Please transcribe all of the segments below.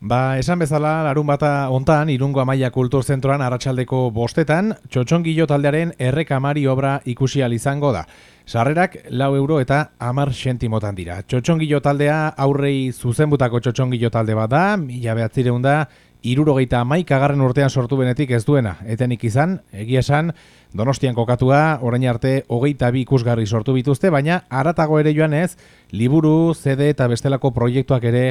Ba, esan bezala, larun bata ontan, irungo amaia kulturzentroan arratsaldeko bostetan, txotxongillo taldearen errekamari obra ikusi izango da. Sarrerak lau euro eta amar sentimotan dira. Txotxongillo taldea aurrei zuzenbutako txotxongillo talde bat da, mila behatzireun da, irurogeita maik agarren urtean sortu benetik ez duena. Etenik izan, egia esan, donostian kokatua, orain arte, hogeita bi ikusgarri sortu bituzte, baina aratago ere joan ez, liburu, CD eta bestelako proiektuak ere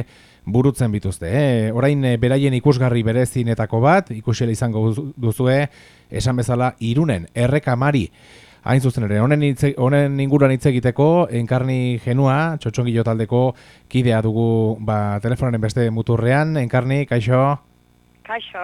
burutzen bituzte. Eh? Orain eh, beraien ikusgarri berezinetako bat, ikusela izango duzue, esan bezala irunen, errekamari. Hain zuzen ere, honen, itze, honen inguruan hitz egiteko, enkarni genua, txotxongillo taldeko kidea dugu ba, telefonaren beste muturrean, enkarni, kaixo? Kaixo.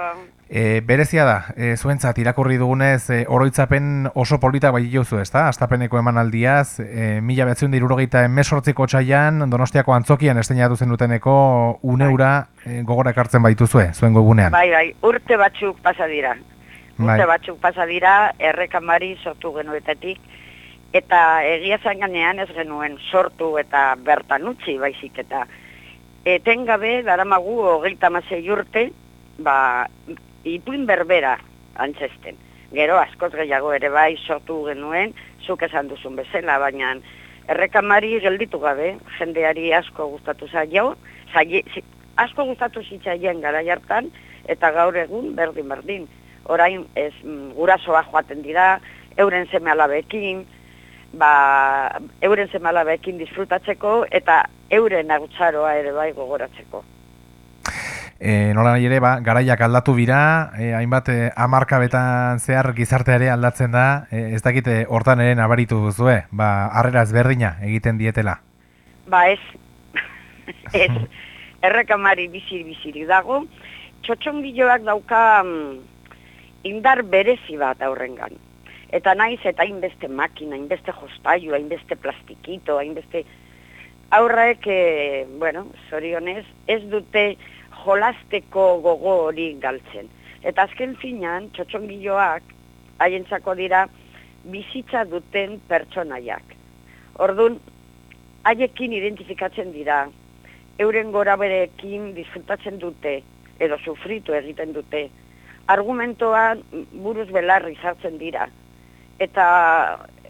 E, berezia da, e, zuentzat irakurri dugunez, e, oroitzapen oso polita bai jozu, ez da? Astapeneko emanaldiaz, e, mila behatzen dirurogeita emesortziko txaian, donostiako antzokian esteinatu zen duteneko uneura bai. e, gogora ekartzen baituzue, zuen gogunean. Bai, bai, urte batzuk pasa dira. Urte bai. batzuk pasa dira, errekamari sortu genuetetik, eta egia zanganean ez genuen sortu eta bertan utzi baizik, eta etengabe, daramagu, hogeita mazei urte, ba, ipuin berbera antzesten. Gero, askoz gehiago ere bai sortu genuen, zuk esan duzun bezala, baina errekamari gelditu gabe, jendeari asko gustatu zaio, zaie, asko gustatu zitzaien gara jartan, eta gaur egun berdin berdin. Orain ez mm, gurasoa joaten dira, euren seme alabekin, ba, euren seme alabekin disfrutatzeko, eta euren agutsaroa ere bai gogoratzeko. E, nola nahi ere, ba, garaiak aldatu bira, e, hainbat e, zehar gizarteare aldatzen da, e, ez dakite hortan ere nabaritu duzue, ba, arrera ezberdina egiten dietela. Ba ez, ez, errekamari bizir-biziri dago, txotxongiloak dauka mm, indar berezi bat aurrengan. Eta naiz eta hainbeste makina, hainbeste jostaiu, hainbeste plastikito, hainbeste aurraek, e, bueno, zorionez, ez dute jolasteko gogo hori galtzen. Eta azken finan, txotxongiloak haientzako dira bizitza duten pertsonaiak. Ordun haiekin identifikatzen dira, euren gora berekin disfrutatzen dute, edo sufritu egiten dute, argumentoan buruz belarri sartzen dira. Eta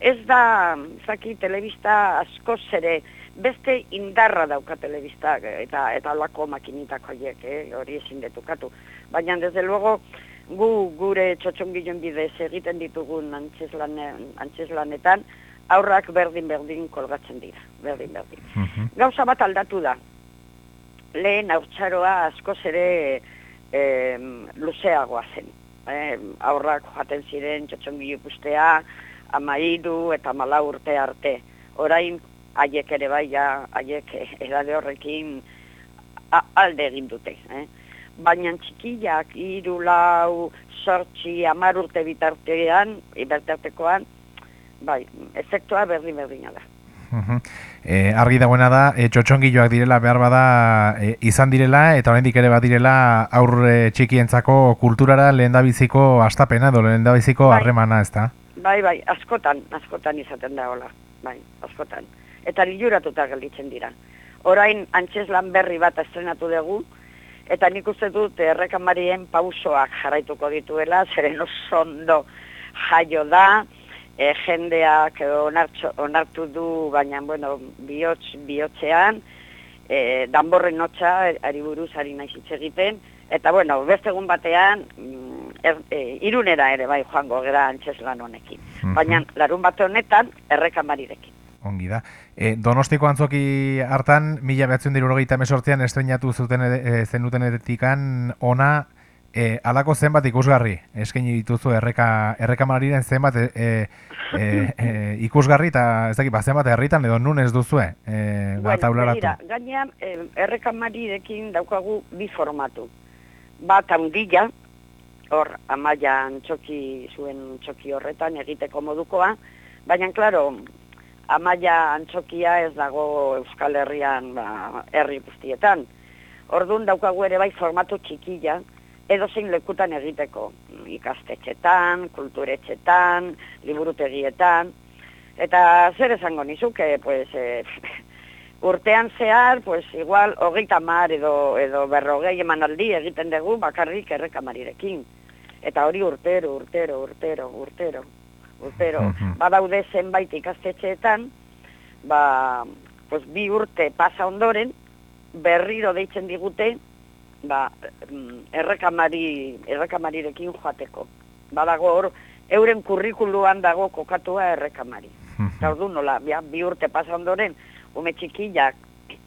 ez da, zaki, telebista askoz ere, beste indarra dauka telebistak eta eta alako makinitako horiek, eh, hori ezin detukatu. Baina, desde luego, gu gure txotxongilen bidez egiten ditugun antzeslanetan, aurrak berdin-berdin kolgatzen dira, berdin-berdin. Mhm. Gauza bat aldatu da, lehen aurtsaroa askoz ere e, luzeagoa zen. E, aurrak jaten ziren txotxongilu pustea, amaidu eta mala urte arte. Orain haiek ere bai, ja, haiek edade horrekin alde egin dute. Eh? Baina txikiak, iru, lau, sortxi, amar urte bitartean, bitartekoan, bai, efektua berdin-berdina da. E, argi dagoena da, e, txotxongiloak direla behar bada e, izan direla eta oraindik ere badirela aurre txikientzako kulturara lehendabiziko astapena edo lehendabiziko bai. harremana, bai. ez da? Bai, bai, askotan, askotan izaten da, hola, bai, askotan eta liuratuta gelditzen dira. Orain antzeslan berri bat estrenatu dugu, eta nik uste dut errekamarien pausoak jarraituko dituela, zeren oso ondo jaio da, e, jendeak onartxo, onartu du, baina, bueno, bihotz, bihotzean, e, danborren notxa, ari buruz, ari nahi egiten, eta, bueno, beste egun batean, mm, er, e, irunera ere bai joango gara antzeslan honekin. Baina, larun bate honetan, errekamarirekin ongi da. E, donostiko antzoki hartan, mila behatzen dirurogeita mesortzean estrenatu zuten e, zenuten edetikan ona e, alako zenbat ikusgarri. Eskaini dituzu erreka, errekamariren zenbat e, e, e, e, ikusgarri eta ez dakit, ba, zenbat herritan edo nun ez duzue. E, ba, bueno, mira, gainean e, errekamarirekin daukagu bi formatu. Bat handila, hor amaia antxoki zuen txoki horretan egiteko modukoa, baina, klaro, amaia antxokia ez dago Euskal Herrian ba, herri guztietan. Orduan daukagu ere bai formatu txikila, edo zein lekutan egiteko. Ikastetxetan, kulturetxetan, liburutegietan. Eta zer esango nizuke, pues, e, urtean zehar, pues igual, hogeita mar edo, edo berrogei emanaldi egiten dugu bakarrik errekamarirekin. Eta hori urtero, urtero, urtero, urtero, urtero. Mhm. Badaude zenbait ikastetxeetan, ba, pues bi urte pasa ondoren, berriro deitzen digute, ba, mm, errekamari, errekamarirekin joateko. Badago hor, euren kurrikuluan dago kokatua errekamari. Eta ordu nola, ja, bi urte pasa ondoren, ume txikiak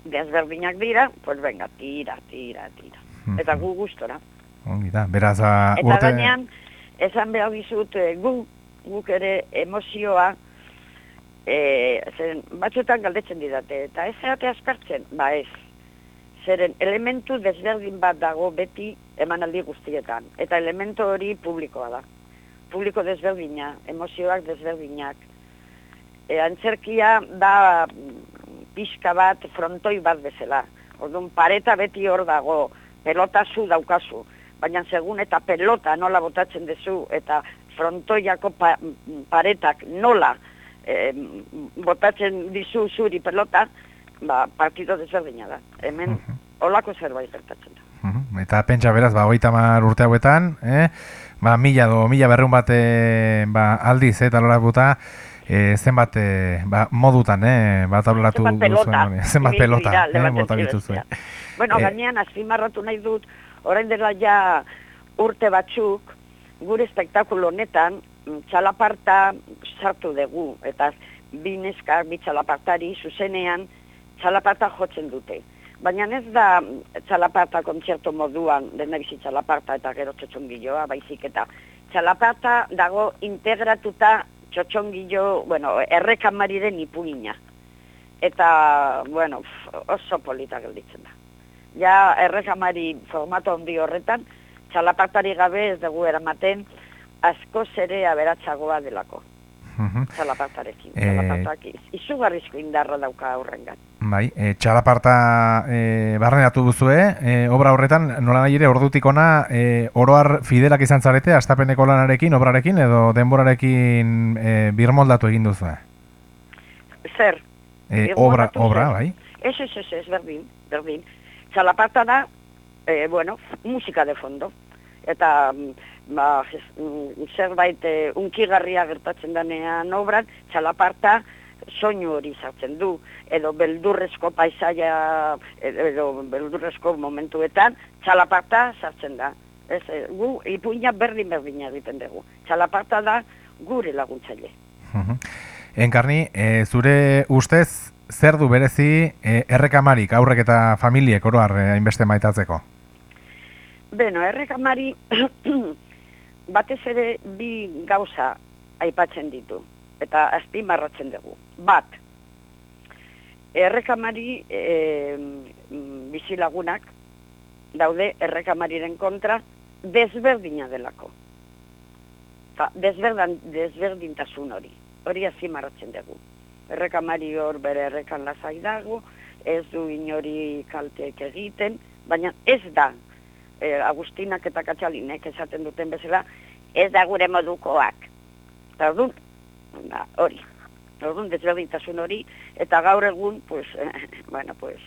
desberdinak dira, pues venga, tira, tira, tira. Eta gu gustora. Ongi da, beraz, a, Eta urte... gainean, esan behar dizut, eh, gu, guk ere emozioa, e, zen, batzuetan galdetzen didate, eta ez zerate aspertzen, ba ez. Zeren, elementu desberdin bat dago beti emanaldi guztietan, eta elementu hori publikoa da. Publiko desberdina, emozioak desberdinak. E, antzerkia da pixka bat, frontoi bat bezala. Orduan, pareta beti hor dago, pelota zu daukazu, baina segun eta pelota nola botatzen duzu, eta frontoiako pa, paretak nola eh, botatzen dizu zuri pelota, ba, partido desberdina da. Hemen, Mhm. olako zerbait gertatzen da. Mhm, Eta pentsa beraz, ba, hogeita mar urte hauetan, eh? ba, mila do, mila berreun bat eh, ba, aldiz, eh, eta lorak buta, eh, zenbat eh, ba, modutan, eh, bat ablatu Zenbat pelota. duzuen, zenbat pelota, eh, bota dituzue. Bueno, Eh, gainean, azpimarratu nahi dut, orain dela ja urte batzuk, gure espektakulo honetan, mm, txalaparta sartu dugu, eta bi neska, bi txalapartari, zuzenean, txalaparta jotzen dute. Baina ez da mm, txalaparta kontzerto moduan, dena bizi txalaparta eta gero txotxongiloa, baizik eta txalaparta dago integratuta txotxongilo, bueno, errekamariren ipuina. Eta, bueno, oso polita gelditzen da. Ja, errekamari formato handi horretan, txalapartari gabe ez dugu eramaten, asko zere aberatsagoa delako, Mhm. txalapartarekin. Eh, Txalapartak iz- izugarrizko indarra dauka aurrengan. Bai, e, txalaparta e, barrenatu duzue, e, obra horretan, nola nahi ere, ordutik ona, e, oroar fidelak izan zarete, astapeneko lanarekin, obrarekin, edo denborarekin e, birmoldatu egin duzue? Zer, E, obra, obra, zer. bai? Ez, ez, ez, ez, berdin, berdin. Txalaparta da, eh, bueno, musika de fondo. Eta, mm, ba, mm, zerbait eh, unkigarria gertatzen danean obran, txalaparta soinu hori sartzen du, edo beldurrezko paisaia, edo, beldurrezko momentuetan, txalaparta sartzen da. Ez, eh, gu ipuina berdin-berdina egiten dugu. Txalaparta da gure laguntzaile. Enkarni, e, zure ustez, zer du berezi e, errekamarik, aurrek eta familiek oroar e, hainbeste maitatzeko? Beno, errekamari batez ere bi gauza aipatzen ditu eta azpimarratzen dugu. Bat, errekamari e, bizilagunak daude errekamariren kontra desberdina delako. Ta, desberdan, desberdintasun hori. Hori azpimarratzen dugu. Errekamari hor bere errekan lasai dago, ez du inori kalteek egiten, baina ez da e, Agustinak eta Katxalinek esaten duten bezala, ez da gure modukoak. Eta orduan, ba, hori, orduan desberdintasun hori, eta gaur egun, pues, bueno, pues,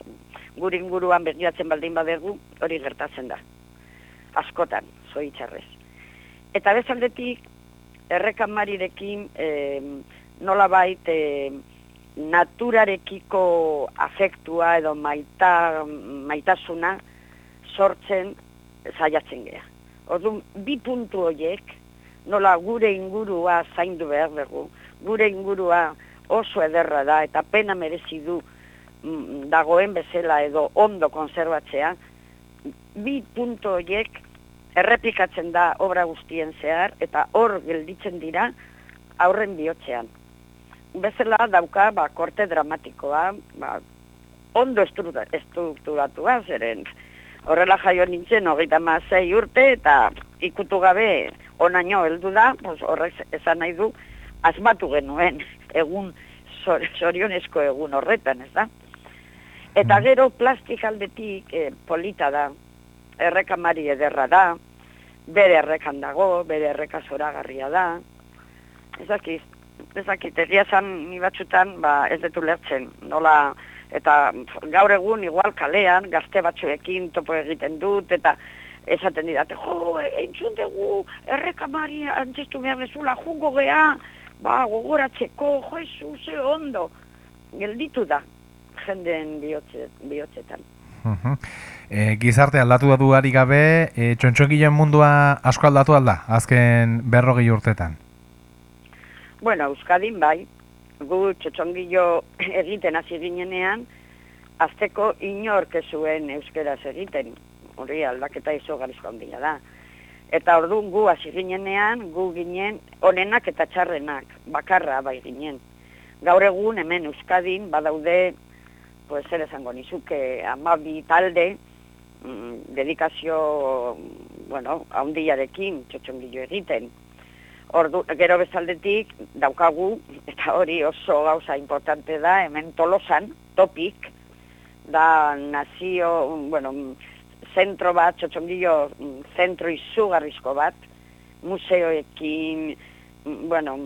gure inguruan begiratzen baldin badegu, hori gertatzen da. Askotan, zoitxarrez. Eta bezaldetik, errekamarirekin e, nola bait e, naturarekiko afektua edo maita, maitasuna sortzen saiatzen gea. Orduan, bi puntu horiek, nola gure ingurua zaindu behar dugu, gure ingurua oso ederra da eta pena merezi du mm, dagoen bezala edo ondo konserbatzea, bi puntu horiek errepikatzen da obra guztien zehar eta hor gelditzen dira aurren bihotzean. Bezala dauka ba, korte dramatikoa, ba, ondo estruktura- estrukturatua zeren horrela jaio nintzen hogeita zei urte eta ikutu gabe onaino heldu da, pues horrek esan nahi du asmatu genuen egun zorionezko egun horretan, ez da? Eta Mm. gero plastik aldetik eh, polita da, errekamari ederra da, bere errekan dago, bere erreka zoragarria da. Ez dakit, ez dakit, egia zan ni batzutan, ba, ez detu lertzen, nola Eta gaur egun igual kalean, gazte batzuekin topo egiten dut, eta esaten didate, jo, entzun dugu, errekamari antzestu behar bezula, jungo gea, ba, gogoratzeko, jo, ze ondo. Gelditu da, jenden bihotze, bihotzetan. E, gizarte aldatu da ari gabe, e, txontxongilen mundua asko aldatu alda, azken berrogei urtetan? Bueno, Euskadin bai, gu txotxongillo egiten hasi ginenean, azteko inork zuen euskeraz egiten, hori aldaketa izogarizko handia da. Eta orduan gu hasi ginenean, gu ginen onenak eta txarrenak, bakarra bai ginen. Gaur egun hemen Euskadin badaude, pues zer esango nizuke, amabi talde, mm, dedikazio, bueno, haundiarekin txotxongillo egiten. Ordu, gero bezaldetik daukagu, eta hori oso gauza importante da, hemen tolosan, topik, da nazio, bueno, zentro bat, txotxongillo, zentro izugarrizko bat, museoekin, bueno,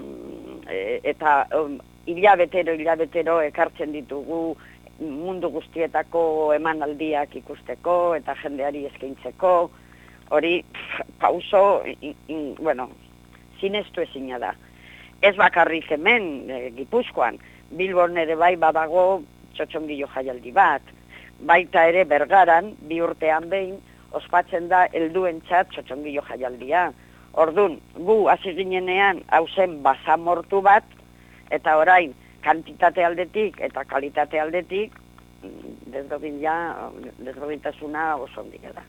e, eta um, hilabetero, hilabetero ekartzen ditugu mundu guztietako emanaldiak ikusteko eta jendeari eskaintzeko, hori pauso, in, bueno, zinestu ezina da. Ez bakarrik hemen, e, Gipuzkoan, Bilbon ere bai badago txotxongillo jaialdi bat, baita ere bergaran, bi urtean behin, ospatzen da helduen txat txotxongillo jaialdia. Ordun, gu hasi ginenean hauzen basamortu bat, eta orain, kantitate aldetik eta kalitate aldetik, desberdin ja, desberdintasuna oso ondik da.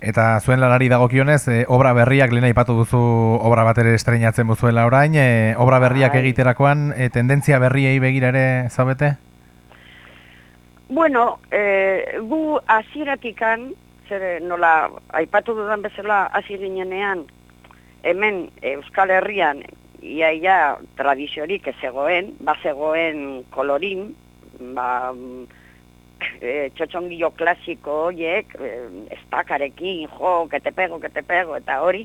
Eta zuen lanari dagokionez, e, obra berriak lehen aipatu duzu obra bat ere estreinatzen buzuela orain, e, obra berriak Ai. egiterakoan e, tendentzia berriei begira ere zabete? Bueno, e, gu aziratikan, zer nola aipatu dudan bezala hasi ginenean, hemen Euskal Herrian iaia tradiziorik ez egoen, bazegoen kolorin, ba, e, txotxongillo klasiko horiek, e, estakarekin, jo, kete pego, kete pego, eta hori,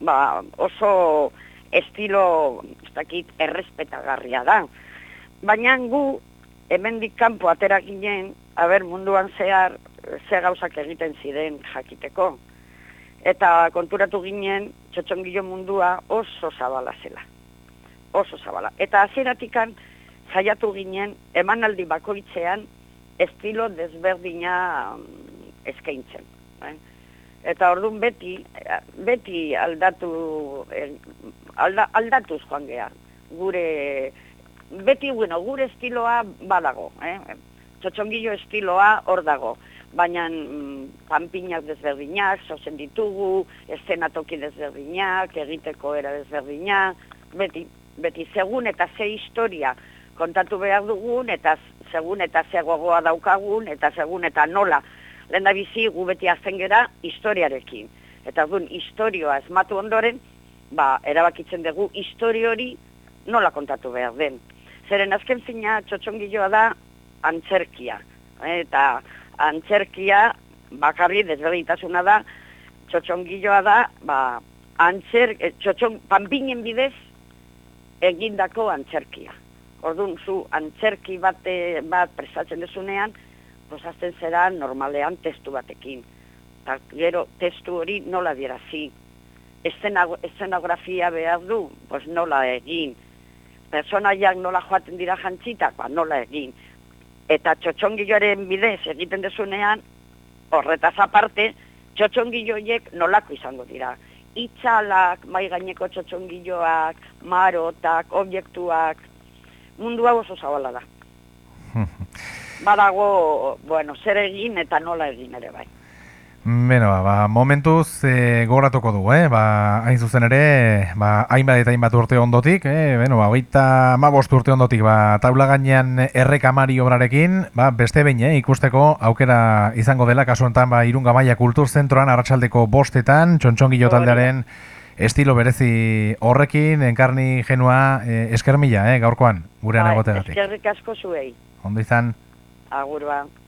ba, oso estilo, ez dakit, errespetagarria da. Baina gu, hemendik kanpo atera ginen, haber munduan zehar, ze gauzak egiten ziren jakiteko. Eta konturatu ginen, txotxongillo mundua oso zabala zela. Oso zabala. Eta azeratikan, zaiatu ginen, emanaldi bakoitzean, estilo desberdina mm, eskaintzen. Eh? Eta orduan beti, beti aldatu, eh, alda, aldatuz joan geha. Gure, beti, bueno, gure estiloa badago. Eh? Txotxongillo estiloa hor dago. Baina mm, desberdinak, zozen ditugu, eszenatoki desberdinak, egiteko era desberdinak, beti, beti, segun eta ze historia kontatu behar dugun, eta segun eta zegoagoa daukagun, eta segun eta nola. Lehen da bizi gu beti azten gera historiarekin. Eta dun, historioa esmatu ondoren, ba, erabakitzen dugu historio hori nola kontatu behar den. Zeren azken zina txotxongilloa da antzerkia. Eta antzerkia bakarri desberdintasuna da, txotxongilloa da, ba, antzer, eh, txotxong, panpinen bidez egindako antzerkia. Orduan, zu antzerki bate, bat prestatzen dezunean, posazten zera normalean testu batekin. Ta, gero, testu hori nola dierazi. Eszenografia behar du, pues nola egin. Personaiak nola joaten dira jantzita, ba, nola egin. Eta txotxongilloaren bidez egiten dezunean, horretaz aparte, txotxongilloiek nolako izango dira. Itxalak, mai gaineko txotxongilloak, marotak, objektuak, mundu hau oso zabala da. Badago, bueno, zer egin eta nola egin ere bai. Beno, ba, momentuz e, gogoratuko du, eh? Ba, hain zuzen ere, ba, hainbat eta hainbat urte ondotik, eh? Beno, ba, hogeita ma urte ondotik, ba, taula gainean errekamari obrarekin, ba, beste behin, eh? Ikusteko aukera izango dela, kasu enten, ba, Irunga Maia Kulturzentroan, arratsaldeko bostetan, txontxongillo taldearen, estilo berezi horrekin, enkarni genua eh, eskermila, eh, gaurkoan, gurean bai, egotegatik. Eskerrik asko zuei. Ondo izan. Agur ba.